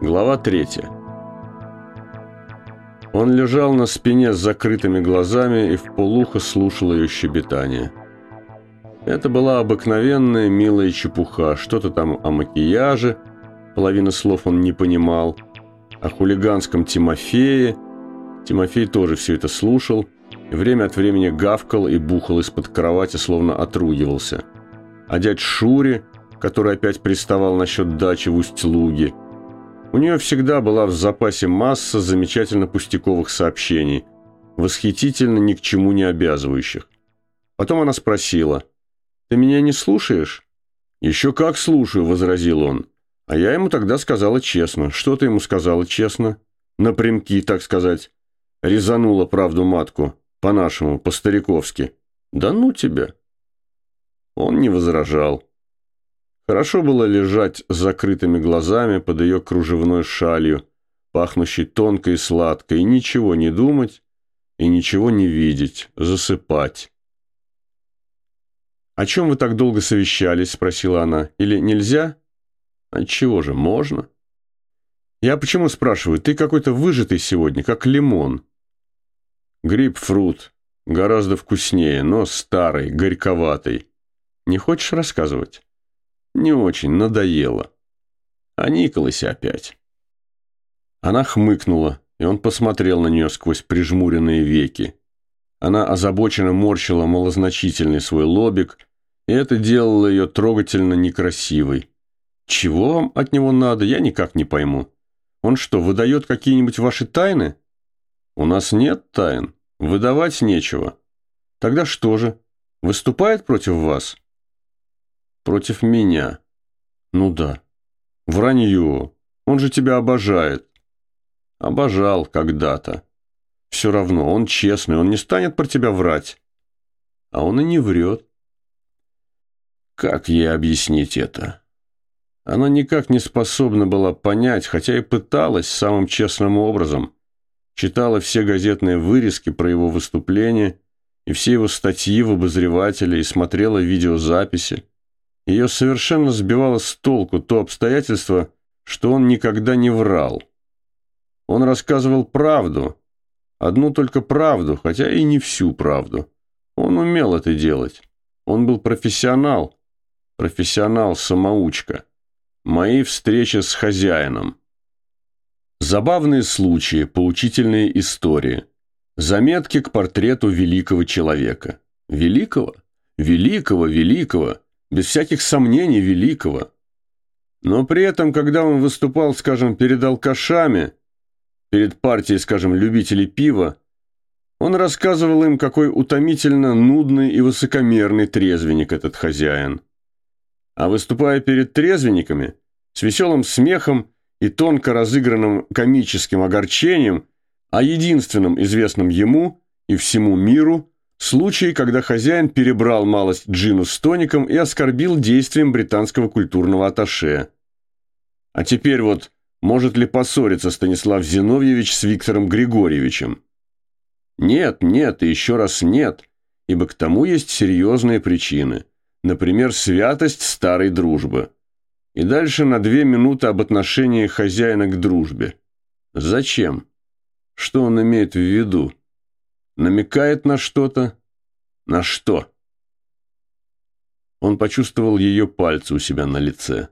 Глава третья. Он лежал на спине с закрытыми глазами и в полухо слушал ее щебетание. Это была обыкновенная милая чепуха, что-то там о макияже, половины слов он не понимал, о хулиганском Тимофее. Тимофей тоже все это слушал, и время от времени гавкал и бухал из-под кровати, словно отругивался. А дядь Шуре, который опять приставал насчет дачи в Усть-Луге, у нее всегда была в запасе масса замечательно пустяковых сообщений, восхитительно ни к чему не обязывающих. Потом она спросила, «Ты меня не слушаешь?» «Еще как слушаю», — возразил он. А я ему тогда сказала честно. Что ты ему сказала честно? Напрямки, так сказать. Резанула правду матку. По-нашему, по-стариковски. Да ну тебя. Он не возражал. Хорошо было лежать с закрытыми глазами под ее кружевной шалью, пахнущей тонко и сладко, и ничего не думать, и ничего не видеть, засыпать. «О чем вы так долго совещались?» – спросила она. «Или нельзя?» «Отчего же, можно?» «Я почему спрашиваю? Ты какой-то выжатый сегодня, как лимон». «Грейпфрут. Гораздо вкуснее, но старый, горьковатый. Не хочешь рассказывать?» Не очень, надоело. А Николасе опять. Она хмыкнула, и он посмотрел на нее сквозь прижмуренные веки. Она озабоченно морщила малозначительный свой лобик, и это делало ее трогательно некрасивой. Чего вам от него надо, я никак не пойму. Он что, выдает какие-нибудь ваши тайны? У нас нет тайн, выдавать нечего. Тогда что же, выступает против вас? Против меня. Ну да. Вранье. Он же тебя обожает. Обожал когда-то. Все равно, он честный, он не станет про тебя врать. А он и не врет. Как ей объяснить это? Она никак не способна была понять, хотя и пыталась самым честным образом. Читала все газетные вырезки про его выступление и все его статьи в обозревателе и смотрела видеозаписи. Ее совершенно сбивало с толку то обстоятельство, что он никогда не врал. Он рассказывал правду, одну только правду, хотя и не всю правду. Он умел это делать. Он был профессионал, профессионал-самоучка. Мои встречи с хозяином. Забавные случаи, поучительные истории. Заметки к портрету великого человека. Великого? Великого, великого без всяких сомнений великого. Но при этом, когда он выступал, скажем, перед алкашами, перед партией, скажем, любителей пива, он рассказывал им, какой утомительно нудный и высокомерный трезвенник этот хозяин. А выступая перед трезвенниками, с веселым смехом и тонко разыгранным комическим огорчением, а единственным известным ему и всему миру Случай, когда хозяин перебрал малость джину с тоником и оскорбил действием британского культурного атташе. А теперь вот, может ли поссориться Станислав Зиновьевич с Виктором Григорьевичем? Нет, нет и еще раз нет, ибо к тому есть серьезные причины. Например, святость старой дружбы. И дальше на две минуты об отношении хозяина к дружбе. Зачем? Что он имеет в виду? Намекает на что-то. На что? Он почувствовал ее пальцы у себя на лице.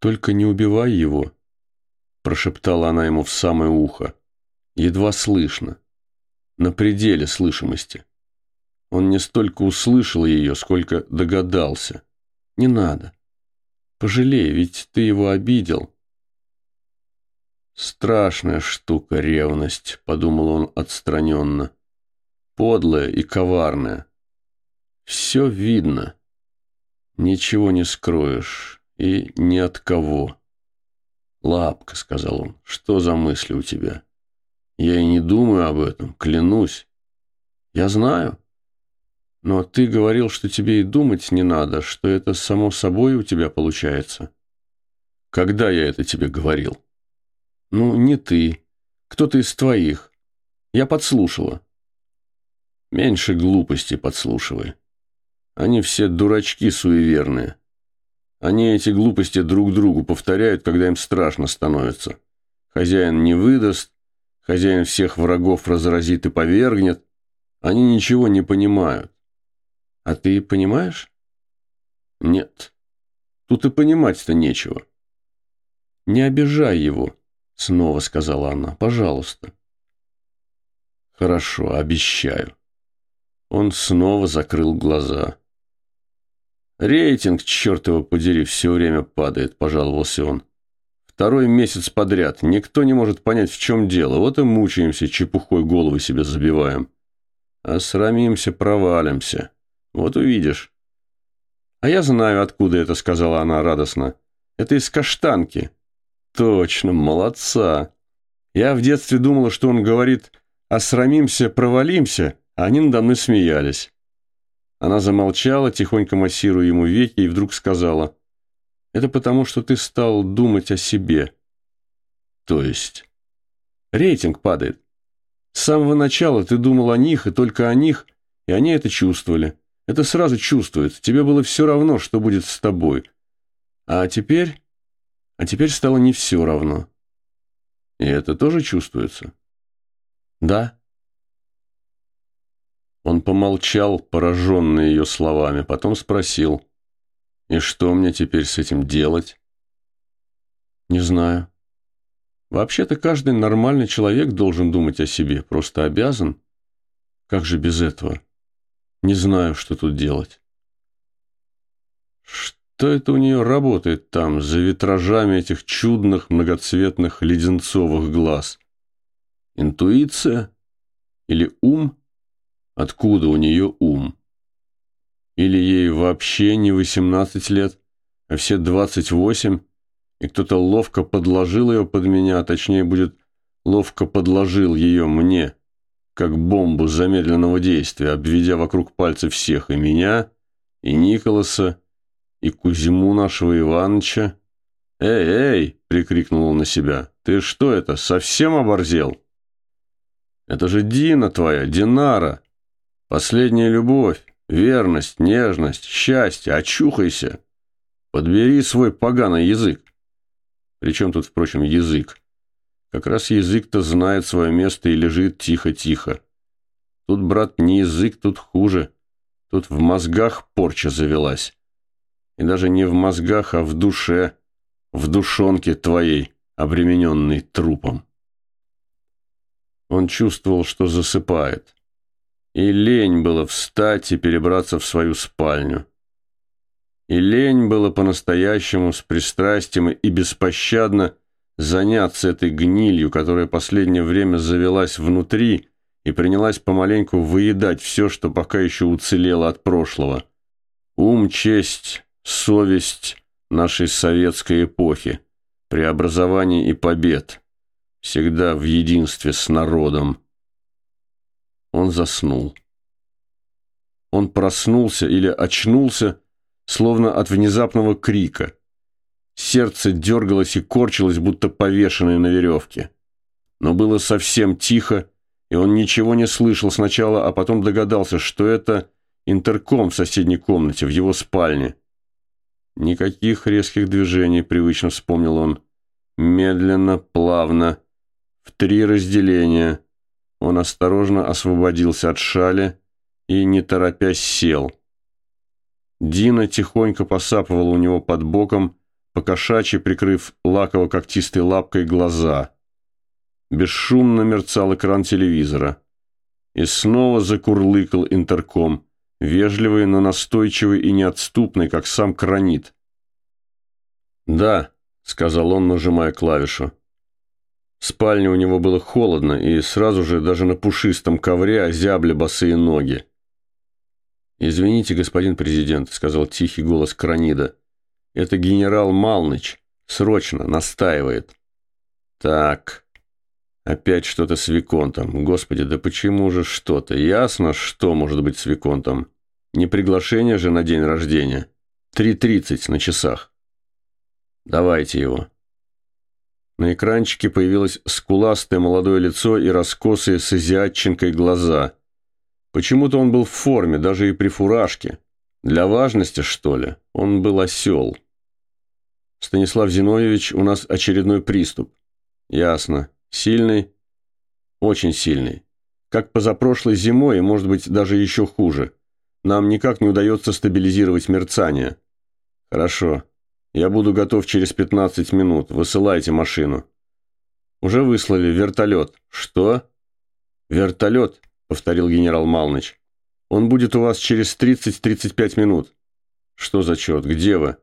«Только не убивай его», – прошептала она ему в самое ухо. Едва слышно, на пределе слышимости. Он не столько услышал ее, сколько догадался. «Не надо. Пожалей, ведь ты его обидел». «Страшная штука ревность», — подумал он отстраненно. «Подлая и коварная. Все видно. Ничего не скроешь. И ни от кого». «Лапка», — сказал он, — «что за мысли у тебя?» «Я и не думаю об этом, клянусь». «Я знаю. Но ты говорил, что тебе и думать не надо, что это само собой у тебя получается». «Когда я это тебе говорил?» «Ну, не ты. Кто-то из твоих. Я подслушала». «Меньше глупости подслушивай. Они все дурачки суеверные. Они эти глупости друг другу повторяют, когда им страшно становится. Хозяин не выдаст, хозяин всех врагов разразит и повергнет. Они ничего не понимают. А ты понимаешь? Нет. Тут и понимать-то нечего. Не обижай его, снова сказала она. Пожалуйста. Хорошо, обещаю. Он снова закрыл глаза. «Рейтинг, черт его подери, все время падает», – пожаловался он. «Второй месяц подряд. Никто не может понять, в чем дело. Вот и мучаемся, чепухой головы себе забиваем. А срамимся, провалимся. Вот увидишь». «А я знаю, откуда это», – сказала она радостно. «Это из каштанки». «Точно, молодца. Я в детстве думала, что он говорит «а срамимся, провалимся», а они надо мной смеялись. Она замолчала, тихонько массируя ему веки, и вдруг сказала, «Это потому, что ты стал думать о себе». «То есть?» «Рейтинг падает. С самого начала ты думал о них и только о них, и они это чувствовали. Это сразу чувствуется. Тебе было все равно, что будет с тобой. А теперь... А теперь стало не все равно. И это тоже чувствуется?» «Да». Он помолчал, пораженный ее словами, потом спросил, «И что мне теперь с этим делать?» «Не знаю. Вообще-то каждый нормальный человек должен думать о себе, просто обязан. Как же без этого? Не знаю, что тут делать». Что это у нее работает там, за витражами этих чудных многоцветных леденцовых глаз? Интуиция? Или ум? Откуда у нее ум? Или ей вообще не 18 лет, а все 28, и кто-то ловко подложил ее под меня, а точнее будет ловко подложил ее мне, как бомбу замедленного действия, обведя вокруг пальцев всех, и меня, и Николаса, и Кузьму нашего Иваныча. «Эй, эй!» — прикрикнул он на себя. «Ты что это, совсем оборзел?» «Это же Дина твоя, Динара!» Последняя любовь, верность, нежность, счастье, очухайся. Подбери свой поганый язык. Причем тут, впрочем, язык? Как раз язык-то знает свое место и лежит тихо-тихо. Тут, брат, не язык, тут хуже. Тут в мозгах порча завелась. И даже не в мозгах, а в душе, в душонке твоей, обремененной трупом. Он чувствовал, что засыпает. И лень было встать и перебраться в свою спальню. И лень было по-настоящему с пристрастием и беспощадно заняться этой гнилью, которая последнее время завелась внутри и принялась помаленьку выедать все, что пока еще уцелело от прошлого. Ум, честь, совесть нашей советской эпохи, преобразований и побед, всегда в единстве с народом. Он заснул. Он проснулся или очнулся, словно от внезапного крика. Сердце дергалось и корчилось, будто повешенное на веревке. Но было совсем тихо, и он ничего не слышал сначала, а потом догадался, что это интерком в соседней комнате, в его спальне. Никаких резких движений, привычно вспомнил он. Медленно, плавно, в три разделения – он осторожно освободился от шали и, не торопясь, сел. Дина тихонько посапывала у него под боком, покошачьи прикрыв лаково-когтистой лапкой глаза. Бесшумно мерцал экран телевизора. И снова закурлыкал интерком, вежливый, но настойчивый и неотступный, как сам кранит. «Да», — сказал он, нажимая клавишу. В спальне у него было холодно, и сразу же даже на пушистом ковре озябли босые ноги. «Извините, господин президент», — сказал тихий голос Кранида. «Это генерал Малныч. Срочно, настаивает». «Так, опять что-то с Виконтом. Господи, да почему же что-то? Ясно, что может быть с Виконтом. Не приглашение же на день рождения. Три тридцать на часах. Давайте его». На экранчике появилось скуластое молодое лицо и раскосые с азиатчинкой глаза. Почему-то он был в форме, даже и при фуражке. Для важности, что ли? Он был осел. Станислав Зиновьевич, у нас очередной приступ. Ясно. Сильный? Очень сильный. Как позапрошлой зимой, и, может быть, даже еще хуже. Нам никак не удается стабилизировать мерцание. Хорошо. Я буду готов через 15 минут. Высылайте машину. Уже выслали. Вертолет. Что? Вертолет, повторил генерал Малныч. Он будет у вас через 30-35 минут. Что за чет? Где вы?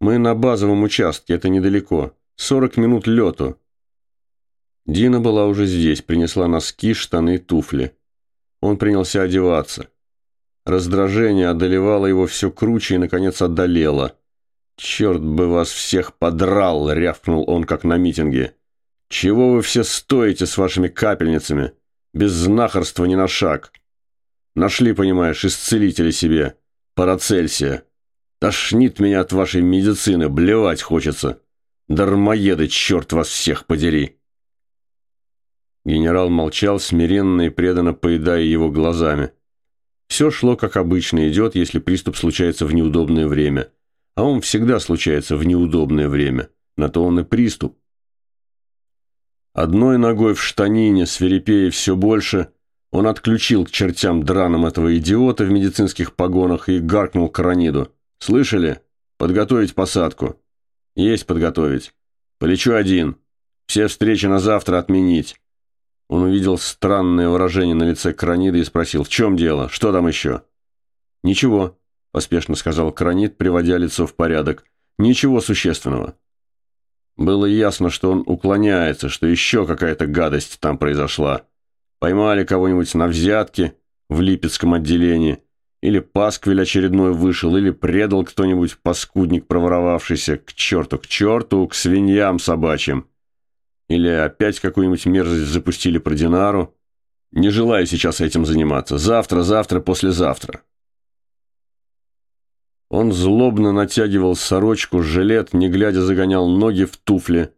Мы на базовом участке, это недалеко. 40 минут лету. Дина была уже здесь, принесла носки, штаны, туфли. Он принялся одеваться. Раздражение одолевало его все круче и, наконец, одолело. «Черт бы вас всех подрал!» — рявкнул он, как на митинге. «Чего вы все стоите с вашими капельницами? Без знахарства ни на шаг. Нашли, понимаешь, исцелители себе. Парацельсия. Тошнит меня от вашей медицины, блевать хочется. Дармоеды, черт вас всех подери!» Генерал молчал, смиренно и преданно поедая его глазами. Все шло, как обычно идет, если приступ случается в неудобное время. А он всегда случается в неудобное время. На то он и приступ. Одной ногой в штанине, свирепея все больше, он отключил к чертям драным этого идиота в медицинских погонах и гаркнул Корониду. «Слышали? Подготовить посадку». «Есть подготовить. Полечу один. Все встречи на завтра отменить. Он увидел странное выражение на лице Кранида и спросил, в чем дело, что там еще? «Ничего», – поспешно сказал Кранид, приводя лицо в порядок. «Ничего существенного». Было ясно, что он уклоняется, что еще какая-то гадость там произошла. Поймали кого-нибудь на взятке в Липецком отделении, или пасквиль очередной вышел, или предал кто-нибудь паскудник проворовавшийся к черту, к черту, к свиньям собачьим. Или опять какую-нибудь мерзость запустили про Динару. Не желаю сейчас этим заниматься. Завтра, завтра, послезавтра. Он злобно натягивал сорочку, жилет, не глядя загонял ноги в туфли.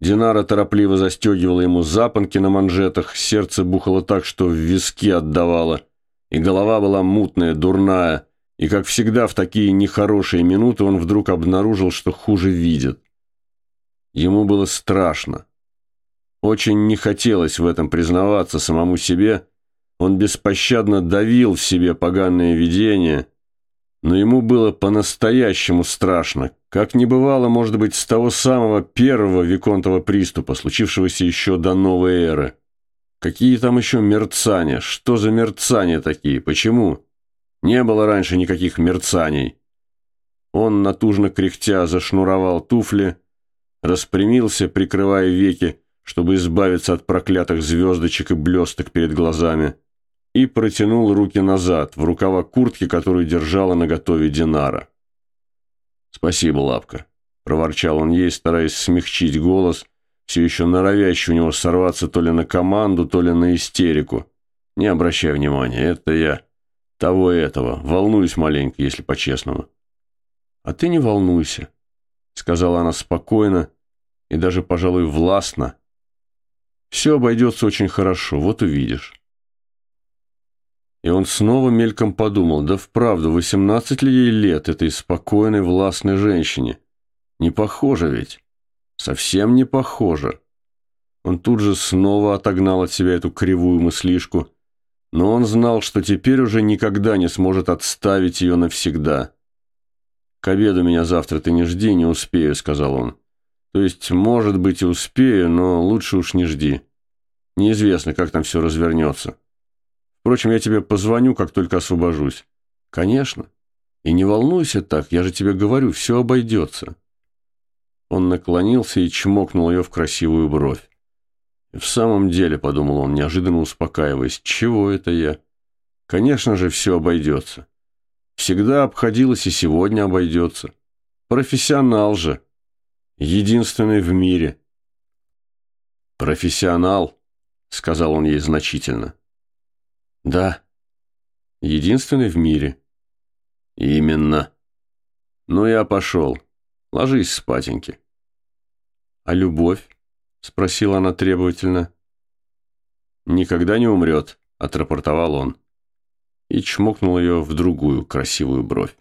Динара торопливо застегивала ему запонки на манжетах, сердце бухало так, что в виски отдавало. И голова была мутная, дурная. И, как всегда, в такие нехорошие минуты он вдруг обнаружил, что хуже видит. Ему было страшно. Очень не хотелось в этом признаваться самому себе. Он беспощадно давил в себе поганое видение, но ему было по-настоящему страшно, как не бывало, может быть, с того самого первого виконтового приступа, случившегося еще до новой эры. Какие там еще мерцания? Что за мерцания такие? Почему? Не было раньше никаких мерцаний. Он, натужно кряхтя, зашнуровал туфли, распрямился, прикрывая веки, чтобы избавиться от проклятых звездочек и блесток перед глазами, и протянул руки назад, в рукава куртки, которую держала на готове Динара. «Спасибо, Лапка», – проворчал он ей, стараясь смягчить голос, все еще норовящий у него сорваться то ли на команду, то ли на истерику. «Не обращай внимания, это я того и этого, волнуюсь маленько, если по-честному». «А ты не волнуйся», – сказала она спокойно и даже, пожалуй, властно, все обойдется очень хорошо, вот увидишь. И он снова мельком подумал, да вправду, восемнадцать ли ей лет этой спокойной, властной женщине? Не похоже ведь. Совсем не похоже. Он тут же снова отогнал от себя эту кривую мыслишку, но он знал, что теперь уже никогда не сможет отставить ее навсегда. «К обеду меня завтра ты не жди, не успею», — сказал он. То есть, может быть, и успею, но лучше уж не жди. Неизвестно, как там все развернется. Впрочем, я тебе позвоню, как только освобожусь. Конечно. И не волнуйся так, я же тебе говорю, все обойдется. Он наклонился и чмокнул ее в красивую бровь. В самом деле, подумал он, неожиданно успокаиваясь, чего это я? Конечно же, все обойдется. Всегда обходилось и сегодня обойдется. Профессионал же. Единственный в мире. Профессионал, сказал он ей значительно. Да. Единственный в мире. Именно. Ну я пошел. Ложись спатеньки. А любовь? Спросила она требовательно. Никогда не умрет, отрапортовал он. И чмокнул ее в другую красивую бровь.